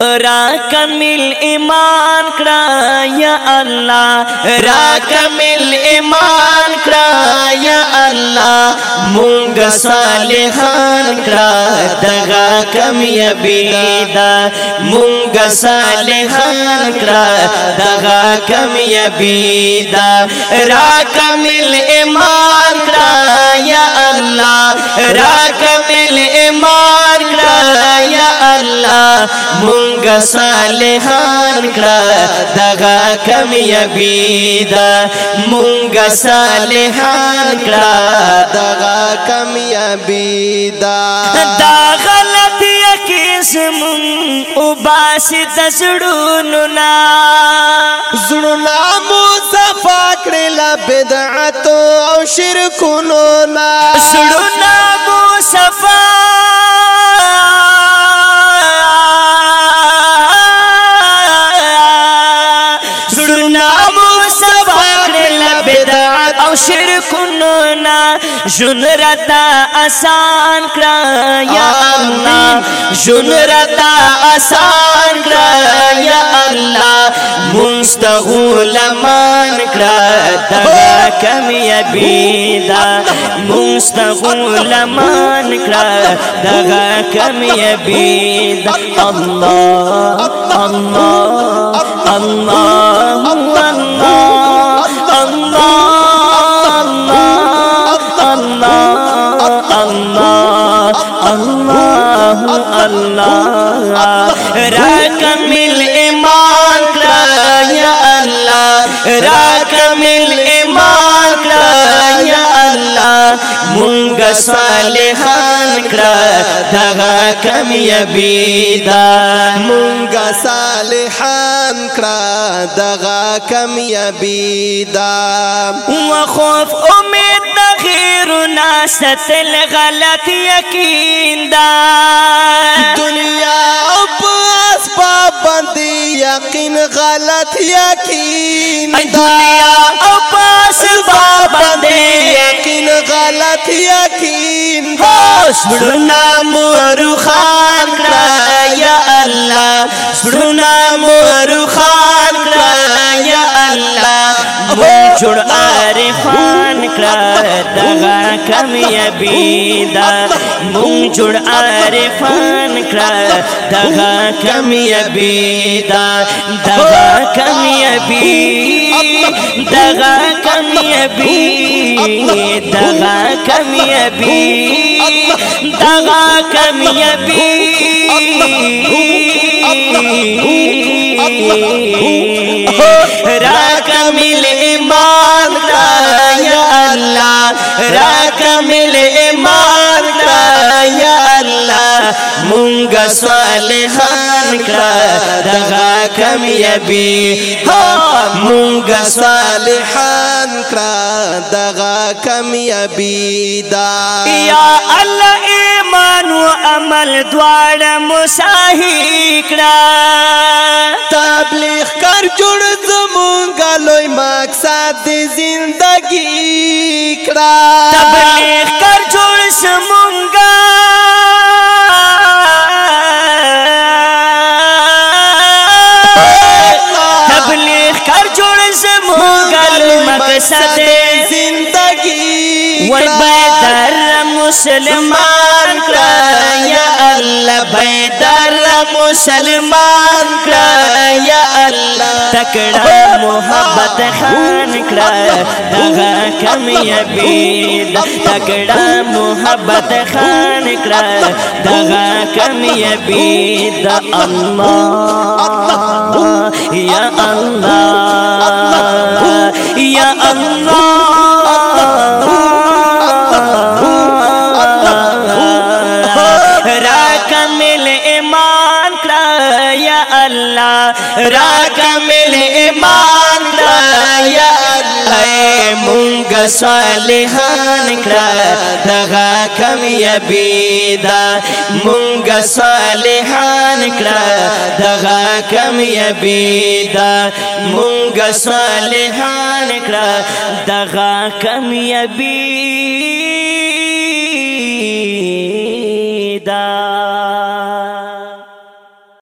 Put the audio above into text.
را کمل ایمان کرا یا اللہ را کمل ایمان کرا یا اللہ، مونگ صالحان کرا، دغا کم یبیدا مونگ صالحان کرا، دغا کم یبیدا را کمل ایمان کرا یا اللہ را کمل ایمان کرا مونږ صالحان کړه دغه کمی بیدا۔ مونږ صالحان کړه دغه کمی بیدا۔ دا غلطی زمون او باس د زړونو نا۔ زړونو مو صفا کړل بدعت او شرکونو نا۔ بدعات أو شرکونو نا جن رتا آسان کرا یا اللہ جن رتا آسان کرا یا اللہ مستغول مان کرا دغا کم یبیدا مستغول مان کرا دغا کم یبیدا اللہ اللہ اللہ الله. را کمل ایمان کړه الله. را کمل ایمان کړه الله. مونږ صالحان کړه دغه کمیابی دا مونږ صالحان کړه دغه کمیابی دا وخوف امید د غیر ناست غلط یقین دا. دنیا او په اسباب باندې یقین غلط یقین دا دنیا او پاس بابندے یقین غلط یقین دا سڑنا مورو خان کرا یا اللہ۔ سڑنا مورو خان کرا یا اللہ۔ موجڑ عارفان۔ کرا دغا کم یبیدا موجڑ عارفان کرا دغا کم یبیدا دغا کم یبی دغا کم یبی دغا کم را کامل ایمان کړه یا الله مونږ صالحان کړه دغه کم یبی ها مونږ صالحان کړه دغه کم یبی دا یا الله ایمان او عمل دواړه مساهی کړه تبلیغ کر جوړ زمونږ لوی ما د زندگی کړه تبلیغ کر جوڑ سمونگا تبلیغ کر جوڑ سمونگا مقصد زندگی وی بیدر مسلمان کرا یا اللہ بیدر مسلمان کرا یا اللہ، تکڑا محبت خان کرا دغا کم یبید تکڑا محبت خان کرا دغا کم یبید اللہ، یا اللہ یا اللہ کامل ایمان دا یا الله مونږ صالحان کړه دغه کم یبی دا مونږ صالحان کړه دغه کم یبی دا مونږ صالحان کړه دغه کم یبی